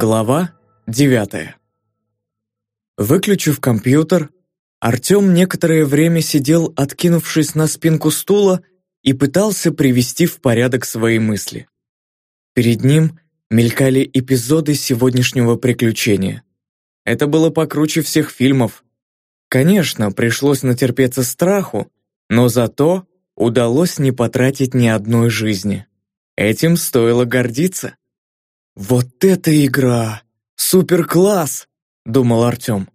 Глава 9 Выключив компьютер, Артем некоторое время сидел, откинувшись на спинку стула, и пытался привести в порядок свои мысли. Перед ним мелькали эпизоды сегодняшнего приключения. Это было покруче всех фильмов. Конечно, пришлось натерпеться страху, но зато удалось не потратить ни одной жизни. Этим стоило гордиться. «Вот это игра! Супер-класс!» — думал Артем.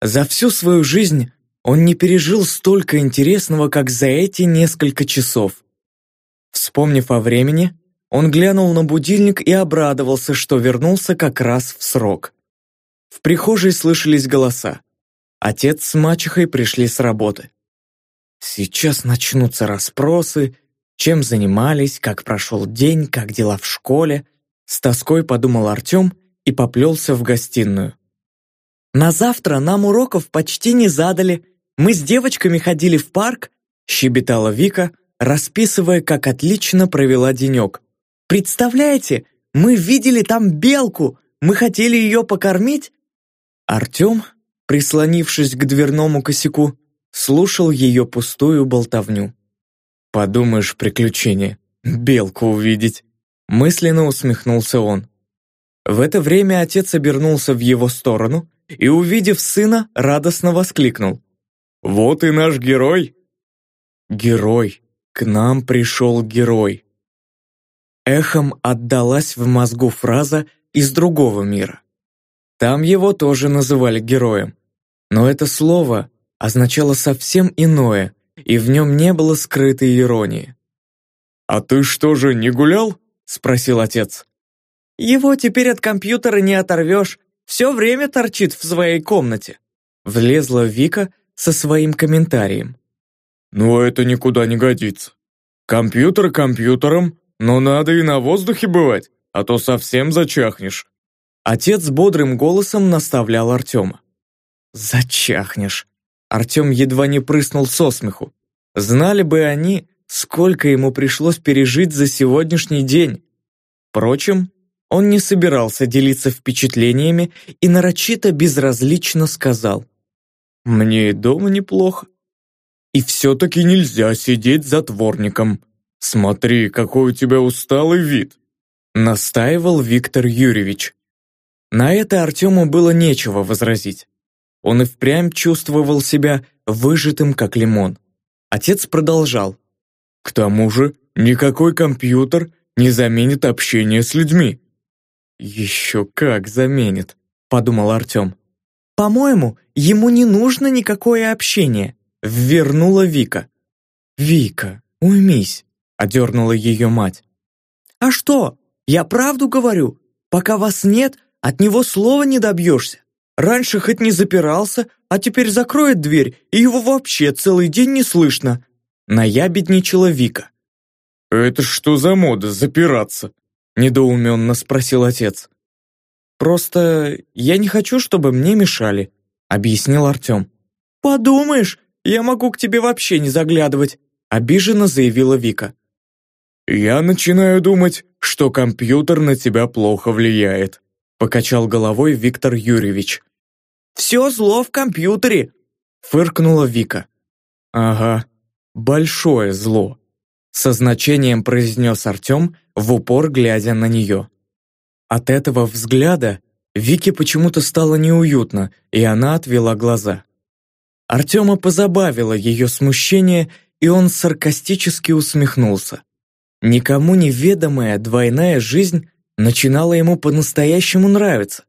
За всю свою жизнь он не пережил столько интересного, как за эти несколько часов. Вспомнив о времени, он глянул на будильник и обрадовался, что вернулся как раз в срок. В прихожей слышались голоса. Отец с мачехой пришли с работы. Сейчас начнутся расспросы, чем занимались, как прошел день, как дела в школе. С тоской подумал Артем и поплелся в гостиную. «На завтра нам уроков почти не задали. Мы с девочками ходили в парк», щебетала Вика, расписывая, как отлично провела денек. «Представляете, мы видели там белку, мы хотели ее покормить». Артем, прислонившись к дверному косяку, слушал ее пустую болтовню. «Подумаешь, приключение, белку увидеть!» Мысленно усмехнулся он. В это время отец обернулся в его сторону и, увидев сына, радостно воскликнул. «Вот и наш герой!» «Герой! К нам пришел герой!» Эхом отдалась в мозгу фраза из другого мира. Там его тоже называли героем. Но это слово означало совсем иное, и в нем не было скрытой иронии. «А ты что же, не гулял?» — спросил отец. «Его теперь от компьютера не оторвешь, все время торчит в своей комнате». Влезла Вика со своим комментарием. «Ну, это никуда не годится. Компьютер компьютером, но надо и на воздухе бывать, а то совсем зачахнешь». Отец бодрым голосом наставлял Артема. «Зачахнешь». Артем едва не прыснул со смеху. Знали бы они, сколько ему пришлось пережить за сегодняшний день. Впрочем, он не собирался делиться впечатлениями и нарочито безразлично сказал. «Мне дома неплохо. И все-таки нельзя сидеть затворником. Смотри, какой у тебя усталый вид», настаивал Виктор Юрьевич. На это Артему было нечего возразить. Он и впрямь чувствовал себя выжатым, как лимон. Отец продолжал. К тому же никакой компьютер не заменит общение с людьми. «Еще как заменит», — подумал Артем. «По-моему, ему не нужно никакое общение», — ввернула Вика. «Вика, уймись», — одернула ее мать. «А что? Я правду говорю. Пока вас нет, от него слова не добьешься. Раньше хоть не запирался, а теперь закроет дверь, и его вообще целый день не слышно наябедничала Вика. «Это что за мода, запираться?» недоуменно спросил отец. «Просто я не хочу, чтобы мне мешали», объяснил Артем. «Подумаешь, я могу к тебе вообще не заглядывать», обиженно заявила Вика. «Я начинаю думать, что компьютер на тебя плохо влияет», покачал головой Виктор Юрьевич. «Все зло в компьютере», фыркнула Вика. «Ага, большое зло», со значением произнес Артем, в упор глядя на нее. От этого взгляда Вике почему-то стало неуютно, и она отвела глаза. Артема позабавило ее смущение, и он саркастически усмехнулся. Никому неведомая двойная жизнь начинала ему по-настоящему нравиться.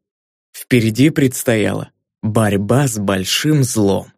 Впереди предстояла борьба с большим злом.